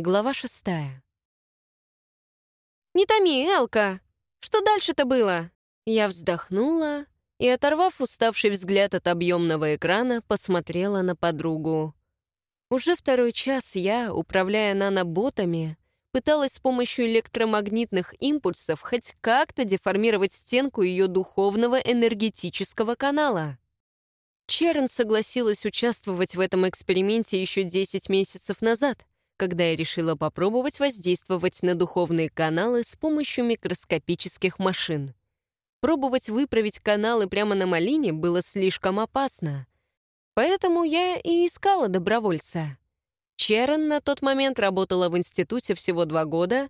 Глава шестая. «Не томи, Элка! Что дальше-то было?» Я вздохнула и, оторвав уставший взгляд от объемного экрана, посмотрела на подругу. Уже второй час я, управляя наноботами, пыталась с помощью электромагнитных импульсов хоть как-то деформировать стенку ее духовного энергетического канала. Черн согласилась участвовать в этом эксперименте еще 10 месяцев назад, когда я решила попробовать воздействовать на духовные каналы с помощью микроскопических машин. Пробовать выправить каналы прямо на малине было слишком опасно. Поэтому я и искала добровольца. Черен на тот момент работала в институте всего два года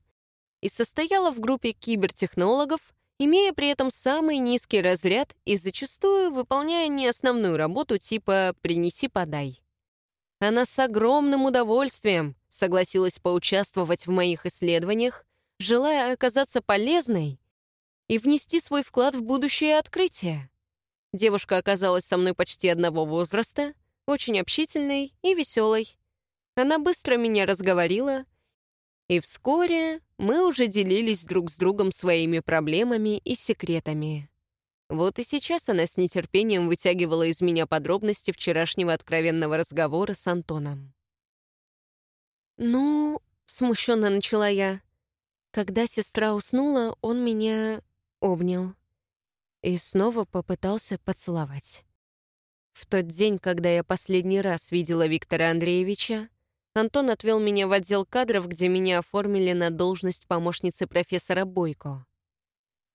и состояла в группе кибертехнологов, имея при этом самый низкий разряд и зачастую выполняя не основную работу типа «принеси-подай». Она с огромным удовольствием согласилась поучаствовать в моих исследованиях, желая оказаться полезной и внести свой вклад в будущее открытие. Девушка оказалась со мной почти одного возраста, очень общительной и веселой. Она быстро меня разговорила, и вскоре мы уже делились друг с другом своими проблемами и секретами. Вот и сейчас она с нетерпением вытягивала из меня подробности вчерашнего откровенного разговора с Антоном. «Ну...» — смущенно начала я. Когда сестра уснула, он меня обнял и снова попытался поцеловать. В тот день, когда я последний раз видела Виктора Андреевича, Антон отвел меня в отдел кадров, где меня оформили на должность помощницы профессора Бойко.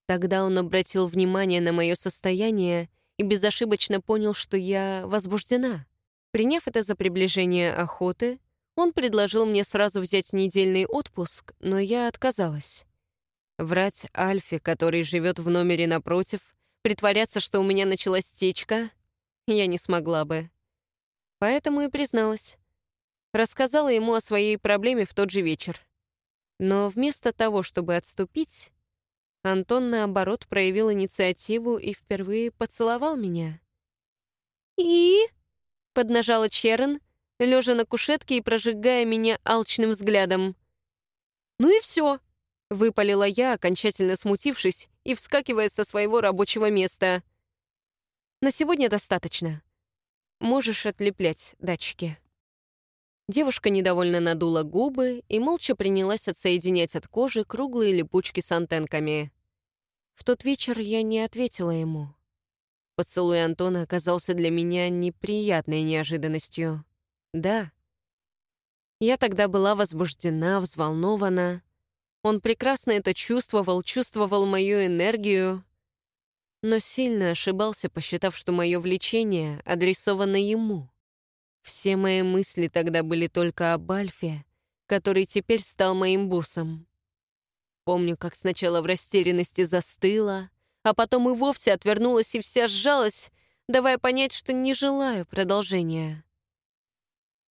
Тогда он обратил внимание на мое состояние и безошибочно понял, что я возбуждена. Приняв это за приближение охоты, он предложил мне сразу взять недельный отпуск, но я отказалась. Врать Альфе, который живет в номере напротив, притворяться, что у меня началась течка, я не смогла бы. Поэтому и призналась. Рассказала ему о своей проблеме в тот же вечер. Но вместо того, чтобы отступить, Антон, наоборот, проявил инициативу и впервые поцеловал меня. «И?» — поднажала Черн, лежа на кушетке и прожигая меня алчным взглядом. «Ну и все», — выпалила я, окончательно смутившись и вскакивая со своего рабочего места. «На сегодня достаточно. Можешь отлеплять датчики». Девушка недовольно надула губы и молча принялась отсоединять от кожи круглые липучки с антенками. В тот вечер я не ответила ему. Поцелуй Антона оказался для меня неприятной неожиданностью. Да. Я тогда была возбуждена, взволнована. Он прекрасно это чувствовал, чувствовал мою энергию, но сильно ошибался, посчитав, что мое влечение адресовано ему. Все мои мысли тогда были только об Альфе, который теперь стал моим боссом. Помню, как сначала в растерянности застыла, а потом и вовсе отвернулась и вся сжалась, давая понять, что не желаю продолжения.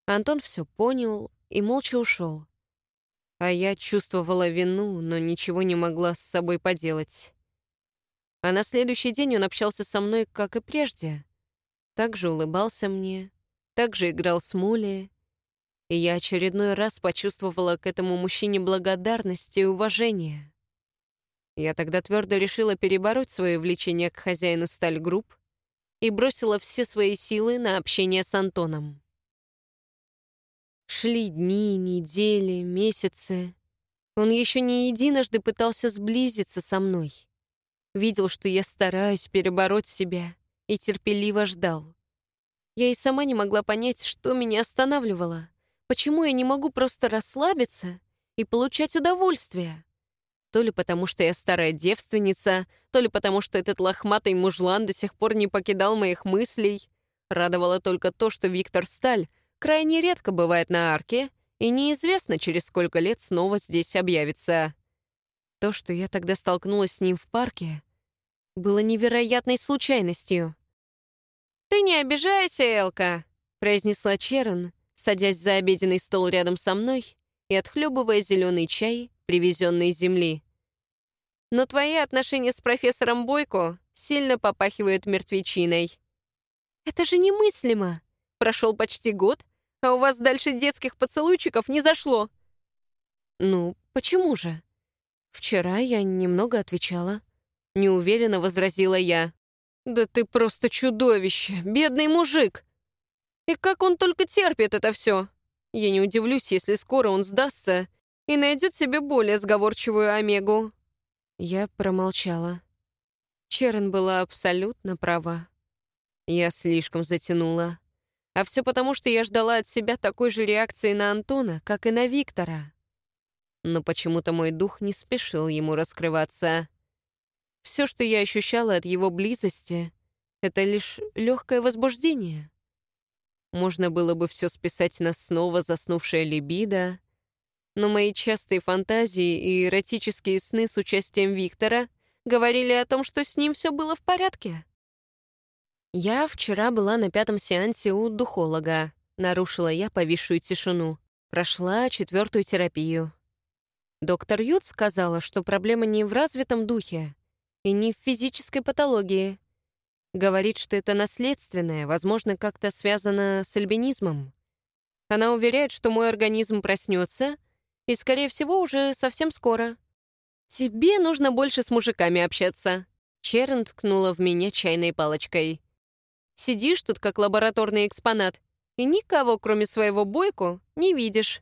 Антон все понял и молча ушел. А я чувствовала вину, но ничего не могла с собой поделать. А на следующий день он общался со мной, как и прежде. Также улыбался мне, также играл с Мули. И я очередной раз почувствовала к этому мужчине благодарность и уважение. Я тогда твердо решила перебороть свое влечение к хозяину Сталь Групп и бросила все свои силы на общение с Антоном. Шли дни, недели, месяцы. Он еще не единожды пытался сблизиться со мной. Видел, что я стараюсь перебороть себя, и терпеливо ждал. Я и сама не могла понять, что меня останавливало. Почему я не могу просто расслабиться и получать удовольствие? То ли потому, что я старая девственница, то ли потому, что этот лохматый мужлан до сих пор не покидал моих мыслей. Радовало только то, что Виктор Сталь крайне редко бывает на арке, и неизвестно, через сколько лет снова здесь объявится. То, что я тогда столкнулась с ним в парке, было невероятной случайностью. «Ты не обижайся, Элка», — произнесла Черн, садясь за обеденный стол рядом со мной и отхлебывая зеленый чай, привезенный из земли. «Но твои отношения с профессором Бойко сильно попахивают мертвечиной». «Это же немыслимо!» Прошел почти год, а у вас дальше детских поцелуйчиков не зашло. «Ну, почему же? Вчера я немного отвечала». Неуверенно возразила я. «Да ты просто чудовище, бедный мужик! И как он только терпит это все! Я не удивлюсь, если скоро он сдастся и найдет себе более сговорчивую Омегу». Я промолчала. Черен была абсолютно права. Я слишком затянула. А все потому, что я ждала от себя такой же реакции на Антона, как и на Виктора. Но почему-то мой дух не спешил ему раскрываться. Все, что я ощущала от его близости, это лишь легкое возбуждение. Можно было бы все списать на снова заснувшее либидо, но мои частые фантазии и эротические сны с участием Виктора говорили о том, что с ним все было в порядке. «Я вчера была на пятом сеансе у духолога», — нарушила я повисшую тишину. Прошла четвертую терапию. Доктор Ют сказала, что проблема не в развитом духе и не в физической патологии. Говорит, что это наследственное, возможно, как-то связано с альбинизмом. Она уверяет, что мой организм проснется, и, скорее всего, уже совсем скоро. «Тебе нужно больше с мужиками общаться», — Черн ткнула в меня чайной палочкой. Сидишь тут как лабораторный экспонат и никого, кроме своего бойку, не видишь.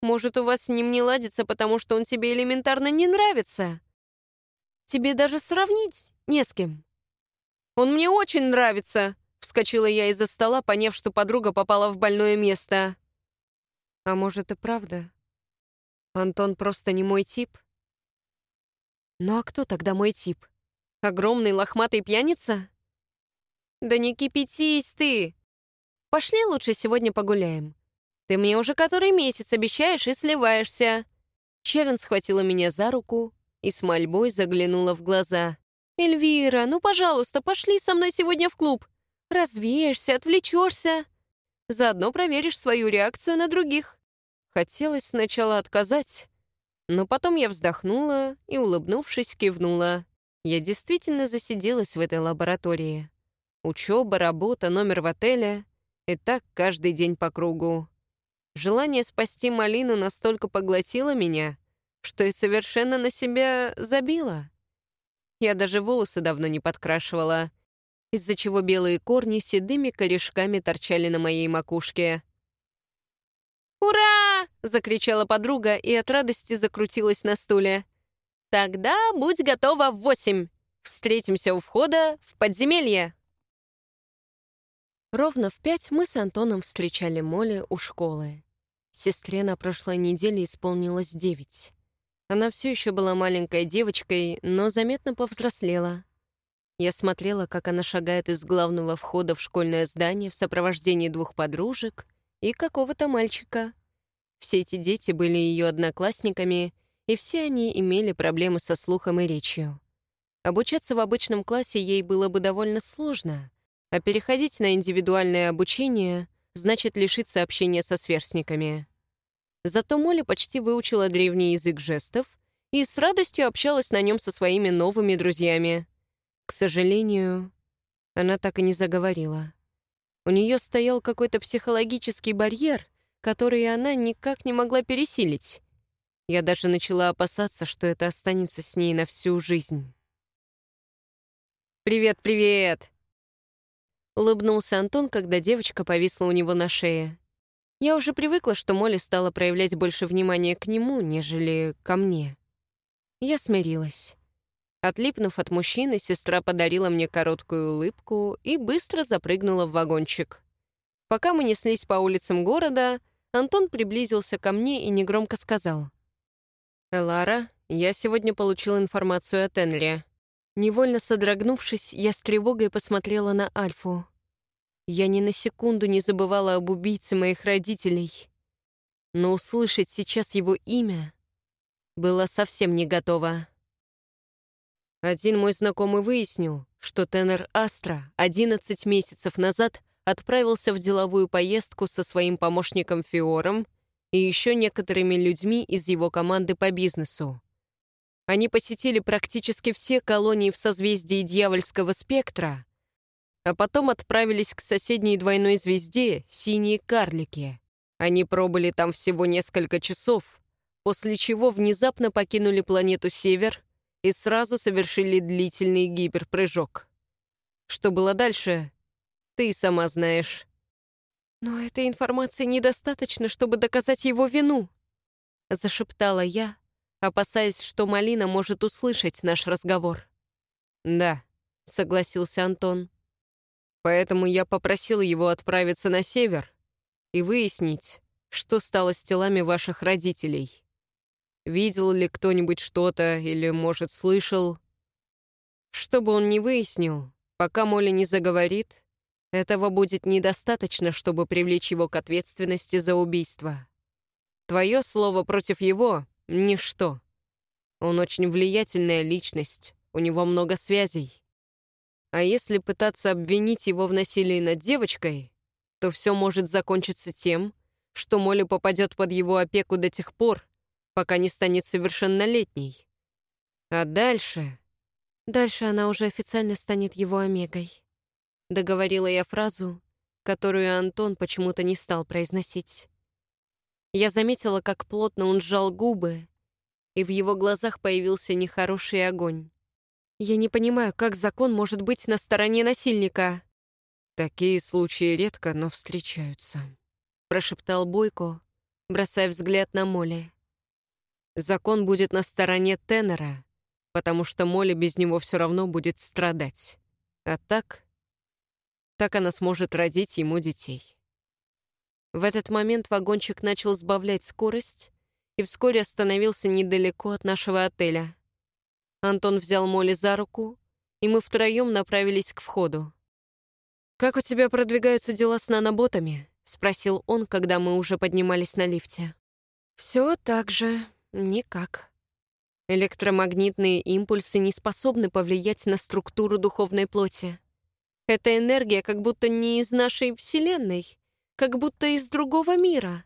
Может, у вас с ним не ладится, потому что он тебе элементарно не нравится? Тебе даже сравнить не с кем. Он мне очень нравится, вскочила я из-за стола, поняв, что подруга попала в больное место. А может и правда? Антон просто не мой тип? Ну а кто тогда мой тип? Огромный лохматый пьяница? «Да не кипятись ты! Пошли лучше сегодня погуляем. Ты мне уже который месяц обещаешь и сливаешься». Черен схватила меня за руку и с мольбой заглянула в глаза. «Эльвира, ну, пожалуйста, пошли со мной сегодня в клуб. Развеешься, отвлечешься. Заодно проверишь свою реакцию на других». Хотелось сначала отказать, но потом я вздохнула и, улыбнувшись, кивнула. Я действительно засиделась в этой лаборатории. Учеба, работа, номер в отеле. И так каждый день по кругу. Желание спасти малину настолько поглотило меня, что и совершенно на себя забило. Я даже волосы давно не подкрашивала, из-за чего белые корни седыми корешками торчали на моей макушке. «Ура!» — закричала подруга и от радости закрутилась на стуле. «Тогда будь готова в восемь. Встретимся у входа в подземелье». Ровно в пять мы с Антоном встречали Молли у школы. Сестре на прошлой неделе исполнилось девять. Она все еще была маленькой девочкой, но заметно повзрослела. Я смотрела, как она шагает из главного входа в школьное здание в сопровождении двух подружек и какого-то мальчика. Все эти дети были ее одноклассниками, и все они имели проблемы со слухом и речью. Обучаться в обычном классе ей было бы довольно сложно — а переходить на индивидуальное обучение значит лишиться общения со сверстниками. Зато Молли почти выучила древний язык жестов и с радостью общалась на нем со своими новыми друзьями. К сожалению, она так и не заговорила. У нее стоял какой-то психологический барьер, который она никак не могла пересилить. Я даже начала опасаться, что это останется с ней на всю жизнь. «Привет, привет!» Улыбнулся Антон, когда девочка повисла у него на шее. Я уже привыкла, что Молли стала проявлять больше внимания к нему, нежели ко мне. Я смирилась. Отлипнув от мужчины, сестра подарила мне короткую улыбку и быстро запрыгнула в вагончик. Пока мы неслись по улицам города, Антон приблизился ко мне и негромко сказал. «Элара, я сегодня получил информацию от Энли. Невольно содрогнувшись, я с тревогой посмотрела на Альфу. Я ни на секунду не забывала об убийце моих родителей. Но услышать сейчас его имя была совсем не готова. Один мой знакомый выяснил, что тенор Астра 11 месяцев назад отправился в деловую поездку со своим помощником Фиором и еще некоторыми людьми из его команды по бизнесу. Они посетили практически все колонии в созвездии дьявольского спектра, а потом отправились к соседней двойной звезде «Синие карлики». Они пробыли там всего несколько часов, после чего внезапно покинули планету Север и сразу совершили длительный гиперпрыжок. Что было дальше, ты и сама знаешь. «Но этой информации недостаточно, чтобы доказать его вину», — зашептала я, опасаясь, что Малина может услышать наш разговор. «Да», — согласился Антон. «Поэтому я попросил его отправиться на север и выяснить, что стало с телами ваших родителей. Видел ли кто-нибудь что-то или, может, слышал? Что бы он ни выяснил, пока Молли не заговорит, этого будет недостаточно, чтобы привлечь его к ответственности за убийство. Твое слово против его — ничто. Он очень влиятельная личность, у него много связей. А если пытаться обвинить его в насилии над девочкой, то все может закончиться тем, что Молли попадет под его опеку до тех пор, пока не станет совершеннолетней. А дальше... Дальше она уже официально станет его омегой. Договорила я фразу, которую Антон почему-то не стал произносить. Я заметила, как плотно он сжал губы, и в его глазах появился нехороший огонь. Я не понимаю, как закон может быть на стороне насильника. Такие случаи редко, но встречаются, прошептал Бойко, бросая взгляд на Молли. Закон будет на стороне Теннера, потому что Молли без него все равно будет страдать. А так так она сможет родить ему детей. В этот момент вагончик начал сбавлять скорость и вскоре остановился недалеко от нашего отеля. Антон взял Молли за руку, и мы втроем направились к входу. «Как у тебя продвигаются дела с наноботами?» — спросил он, когда мы уже поднимались на лифте. «Все так же, никак», Электромагнитные импульсы не способны повлиять на структуру духовной плоти. Эта энергия как будто не из нашей Вселенной, как будто из другого мира.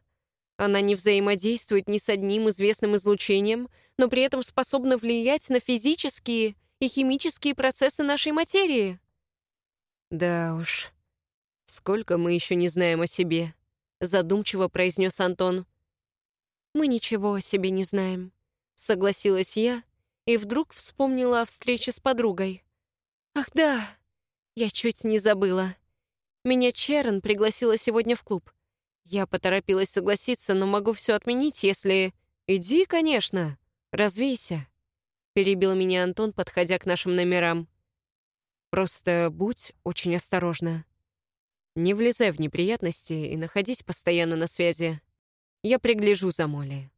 Она не взаимодействует ни с одним известным излучением, но при этом способна влиять на физические и химические процессы нашей материи. «Да уж, сколько мы еще не знаем о себе», — задумчиво произнес Антон. «Мы ничего о себе не знаем», — согласилась я и вдруг вспомнила о встрече с подругой. «Ах да, я чуть не забыла. Меня Черен пригласила сегодня в клуб. Я поторопилась согласиться, но могу все отменить, если... «Иди, конечно, развейся», — перебил меня Антон, подходя к нашим номерам. «Просто будь очень осторожна. Не влезай в неприятности и находись постоянно на связи. Я пригляжу за Молли».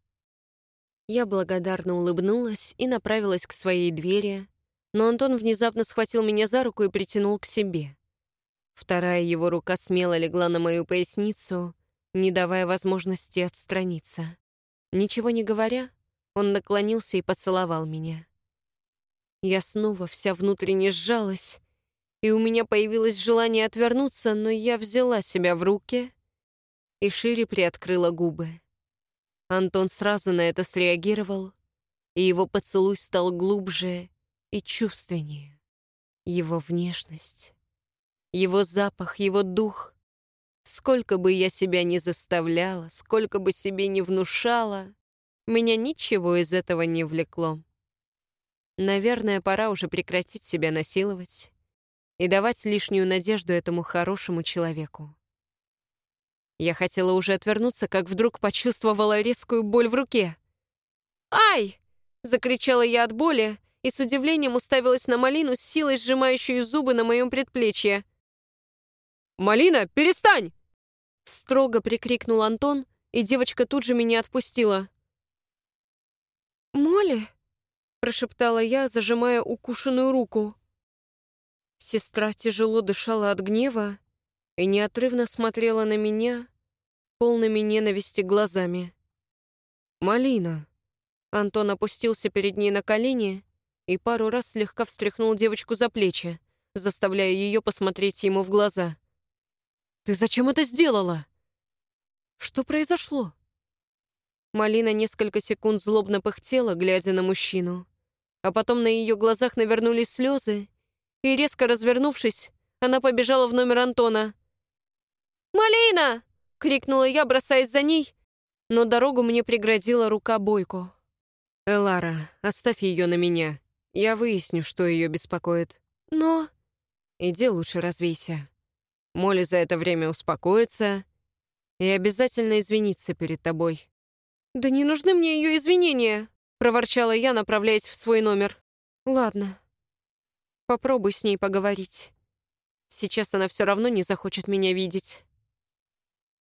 Я благодарно улыбнулась и направилась к своей двери, но Антон внезапно схватил меня за руку и притянул к себе. Вторая его рука смело легла на мою поясницу, не давая возможности отстраниться. Ничего не говоря, он наклонился и поцеловал меня. Я снова вся внутренне сжалась, и у меня появилось желание отвернуться, но я взяла себя в руки и шире приоткрыла губы. Антон сразу на это среагировал, и его поцелуй стал глубже и чувственнее. Его внешность, его запах, его дух. Сколько бы я себя ни заставляла, сколько бы себе ни внушала, меня ничего из этого не влекло. Наверное, пора уже прекратить себя насиловать и давать лишнюю надежду этому хорошему человеку. Я хотела уже отвернуться, как вдруг почувствовала резкую боль в руке. «Ай!» — закричала я от боли и с удивлением уставилась на Малину с силой сжимающую зубы на моем предплечье. «Малина, перестань!» Строго прикрикнул Антон, и девочка тут же меня отпустила. «Молли?» — прошептала я, зажимая укушенную руку. Сестра тяжело дышала от гнева и неотрывно смотрела на меня полными ненависти глазами. «Малина!» Антон опустился перед ней на колени и пару раз слегка встряхнул девочку за плечи, заставляя ее посмотреть ему в глаза. «Ты зачем это сделала?» «Что произошло?» Малина несколько секунд злобно пыхтела, глядя на мужчину, а потом на ее глазах навернулись слезы, и, резко развернувшись, она побежала в номер Антона. «Малина!» — крикнула я, бросаясь за ней, но дорогу мне преградила рука Бойко. «Элара, оставь ее на меня. Я выясню, что ее беспокоит. Но...» «Иди лучше развейся. Молли за это время успокоится и обязательно извинится перед тобой». «Да не нужны мне ее извинения», — проворчала я, направляясь в свой номер. «Ладно. Попробуй с ней поговорить. Сейчас она все равно не захочет меня видеть».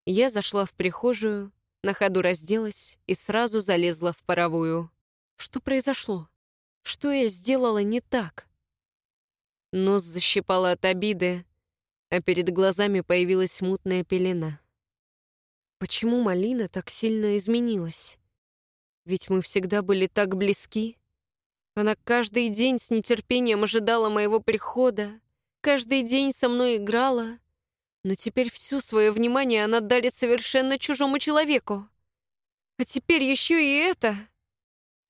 Я зашла в прихожую, на ходу разделась и сразу залезла в паровую. Что произошло? Что я сделала не так? Нос защипала от обиды, а перед глазами появилась мутная пелена. Почему Малина так сильно изменилась? Ведь мы всегда были так близки. Она каждый день с нетерпением ожидала моего прихода, каждый день со мной играла, но теперь все свое внимание она дарит совершенно чужому человеку. А теперь еще и это.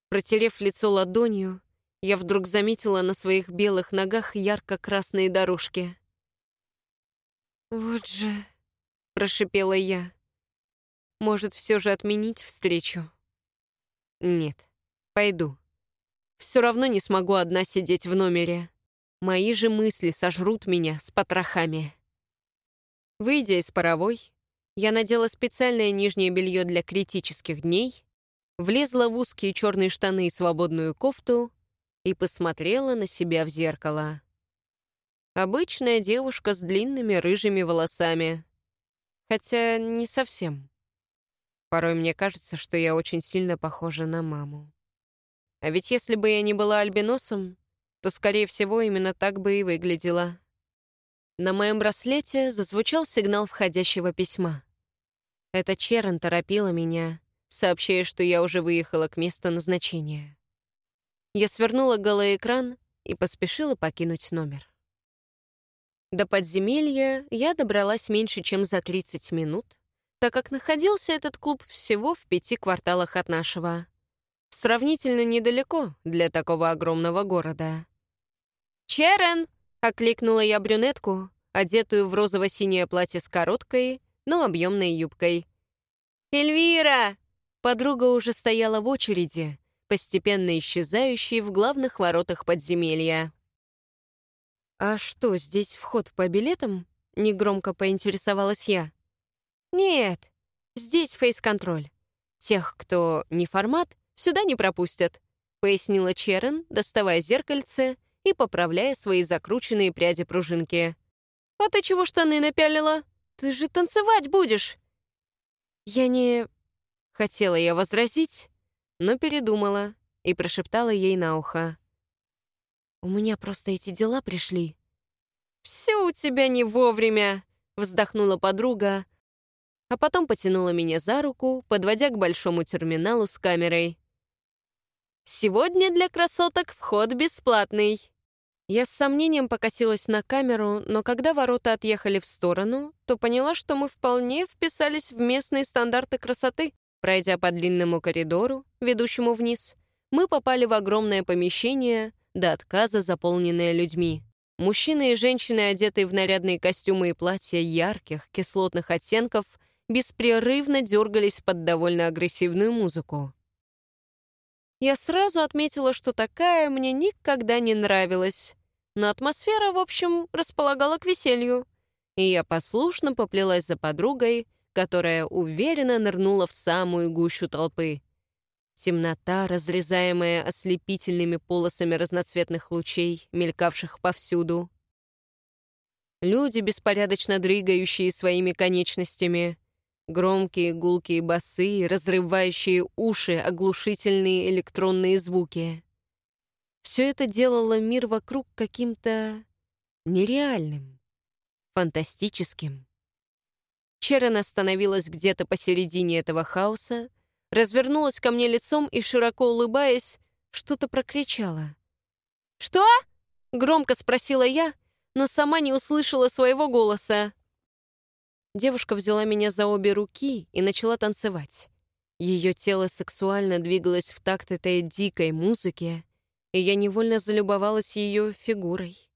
Протерев лицо ладонью, я вдруг заметила на своих белых ногах ярко-красные дорожки. «Вот же», — прошипела я, — «может, все же отменить встречу?» «Нет, пойду. Все равно не смогу одна сидеть в номере. Мои же мысли сожрут меня с потрохами». Выйдя из паровой, я надела специальное нижнее белье для критических дней, влезла в узкие черные штаны и свободную кофту и посмотрела на себя в зеркало. Обычная девушка с длинными рыжими волосами. Хотя не совсем. Порой мне кажется, что я очень сильно похожа на маму. А ведь если бы я не была альбиносом, то, скорее всего, именно так бы и выглядела. На моем браслете зазвучал сигнал входящего письма. Это Черен торопила меня, сообщая, что я уже выехала к месту назначения. Я свернула голоэкран и поспешила покинуть номер. До подземелья я добралась меньше, чем за 30 минут, так как находился этот клуб всего в пяти кварталах от нашего. Сравнительно недалеко для такого огромного города. «Черен!» — окликнула я брюнетку, одетую в розово-синее платье с короткой, но объемной юбкой. «Эльвира!» Подруга уже стояла в очереди, постепенно исчезающей в главных воротах подземелья. «А что, здесь вход по билетам?» — негромко поинтересовалась я. «Нет, здесь фейс-контроль. Тех, кто не формат, сюда не пропустят», — пояснила Черен, доставая зеркальце и поправляя свои закрученные пряди пружинки. «А ты чего штаны напялила? Ты же танцевать будешь!» «Я не...» Хотела я возразить, но передумала и прошептала ей на ухо. «У меня просто эти дела пришли». «Все у тебя не вовремя», — вздохнула подруга, а потом потянула меня за руку, подводя к большому терминалу с камерой. «Сегодня для красоток вход бесплатный». Я с сомнением покосилась на камеру, но когда ворота отъехали в сторону, то поняла, что мы вполне вписались в местные стандарты красоты. Пройдя по длинному коридору, ведущему вниз, мы попали в огромное помещение, до отказа заполненное людьми. Мужчины и женщины, одетые в нарядные костюмы и платья ярких, кислотных оттенков, беспрерывно дергались под довольно агрессивную музыку. Я сразу отметила, что такая мне никогда не нравилась, но атмосфера, в общем, располагала к веселью, и я послушно поплелась за подругой, которая уверенно нырнула в самую гущу толпы. Темнота, разрезаемая ослепительными полосами разноцветных лучей, мелькавших повсюду. Люди, беспорядочно дрыгающие своими конечностями. Громкие гулкие басы, разрывающие уши, оглушительные электронные звуки. Все это делало мир вокруг каким-то нереальным, фантастическим. Черен остановилась где-то посередине этого хаоса, развернулась ко мне лицом и, широко улыбаясь, что-то прокричала. «Что?» — громко спросила я, но сама не услышала своего голоса. Девушка взяла меня за обе руки и начала танцевать. Ее тело сексуально двигалось в такт этой дикой музыки, и я невольно залюбовалась ее фигурой.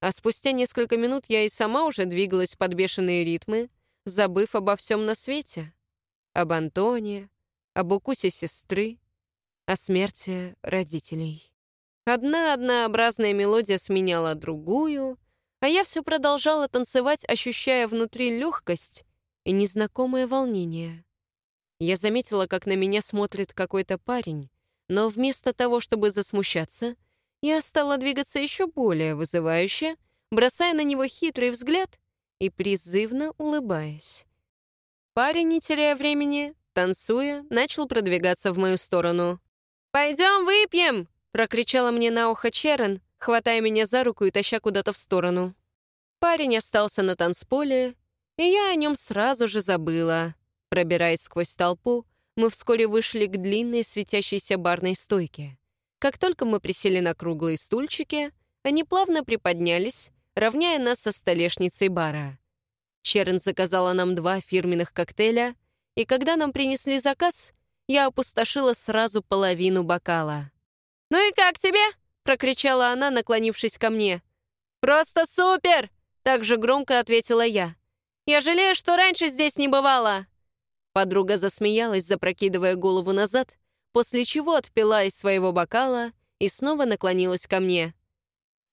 А спустя несколько минут я и сама уже двигалась под бешеные ритмы, забыв обо всем на свете. об Антоне, об укусе сестры, о смерти родителей. Одна однообразная мелодия сменяла другую, а я все продолжала танцевать, ощущая внутри легкость и незнакомое волнение. Я заметила, как на меня смотрит какой-то парень, но вместо того, чтобы засмущаться, я стала двигаться еще более вызывающе, бросая на него хитрый взгляд и призывно улыбаясь. Парень, не теряя времени, танцуя, начал продвигаться в мою сторону. «Пойдем выпьем!» — прокричала мне на ухо Черен, хватая меня за руку и таща куда-то в сторону. Парень остался на танцполе, и я о нем сразу же забыла. Пробираясь сквозь толпу, мы вскоре вышли к длинной светящейся барной стойке. Как только мы присели на круглые стульчики, они плавно приподнялись, равняя нас со столешницей бара. Черн заказала нам два фирменных коктейля, и когда нам принесли заказ, я опустошила сразу половину бокала. «Ну и как тебе?» — прокричала она, наклонившись ко мне. «Просто супер!» — так же громко ответила я. «Я жалею, что раньше здесь не бывало!» Подруга засмеялась, запрокидывая голову назад, после чего отпила из своего бокала и снова наклонилась ко мне.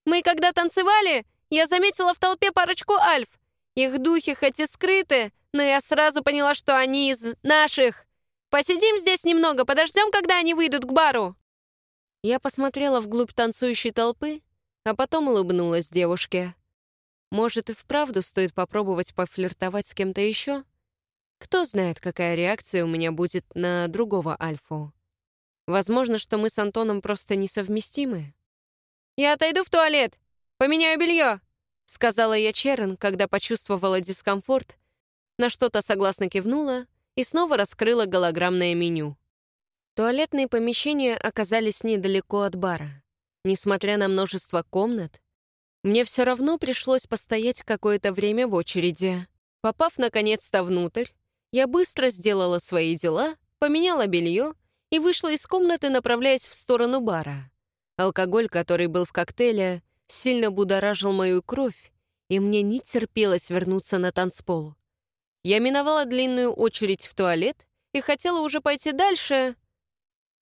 «Мы когда танцевали, я заметила в толпе парочку альф. Их духи хоть и скрыты, но я сразу поняла, что они из наших. Посидим здесь немного, подождем, когда они выйдут к бару». Я посмотрела вглубь танцующей толпы, а потом улыбнулась девушке. Может, и вправду стоит попробовать пофлиртовать с кем-то еще? Кто знает, какая реакция у меня будет на другого Альфу. Возможно, что мы с Антоном просто несовместимы. «Я отойду в туалет! Поменяю белье!» — сказала я Черен, когда почувствовала дискомфорт, на что-то согласно кивнула и снова раскрыла голограммное меню. Туалетные помещения оказались недалеко от бара. Несмотря на множество комнат, мне все равно пришлось постоять какое-то время в очереди. Попав наконец-то внутрь, я быстро сделала свои дела, поменяла белье и вышла из комнаты, направляясь в сторону бара. Алкоголь, который был в коктейле, сильно будоражил мою кровь, и мне не терпелось вернуться на танцпол. Я миновала длинную очередь в туалет и хотела уже пойти дальше,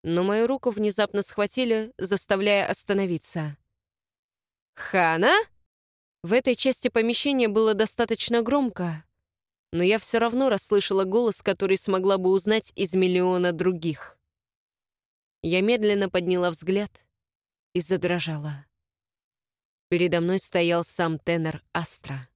но мою руку внезапно схватили, заставляя остановиться. «Хана?» В этой части помещения было достаточно громко, но я все равно расслышала голос, который смогла бы узнать из миллиона других. Я медленно подняла взгляд и задрожала. Передо мной стоял сам тенор Астра.